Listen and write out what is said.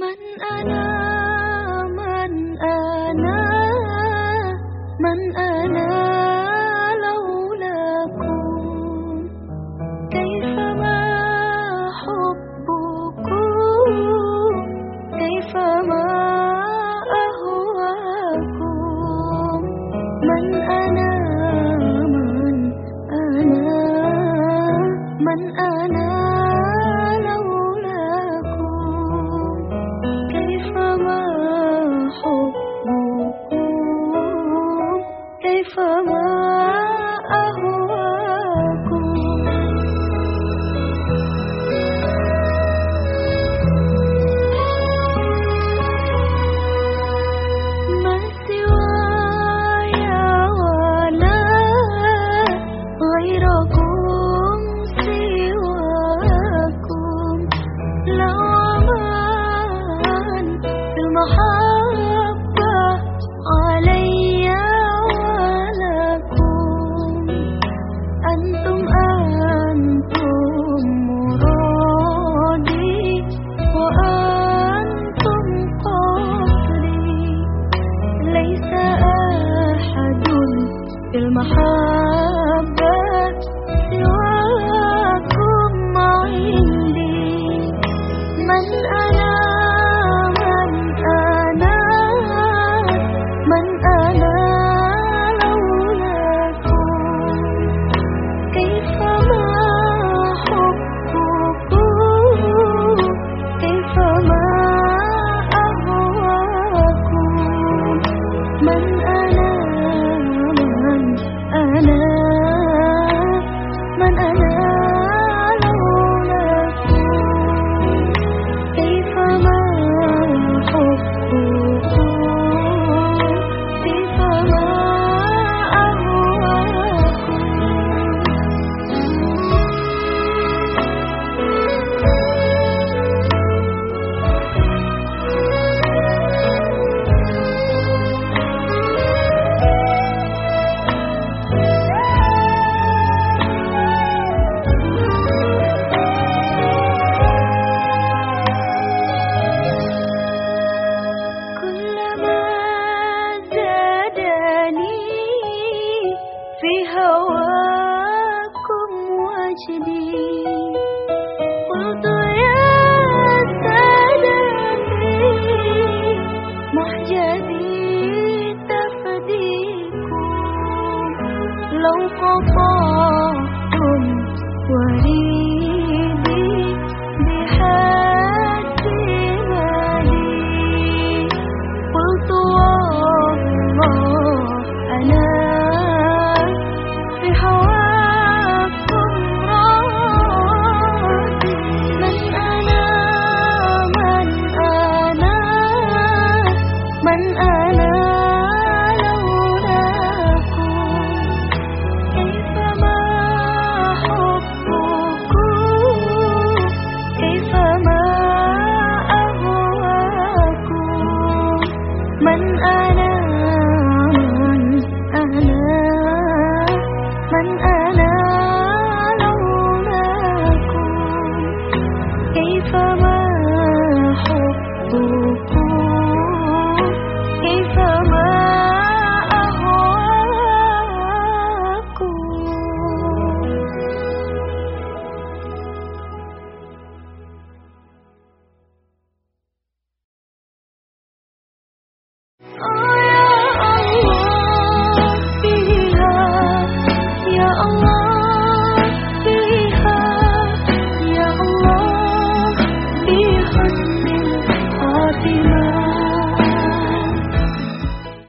من أنا من أنا من أنا. mình anh 有过风，我离。Oh.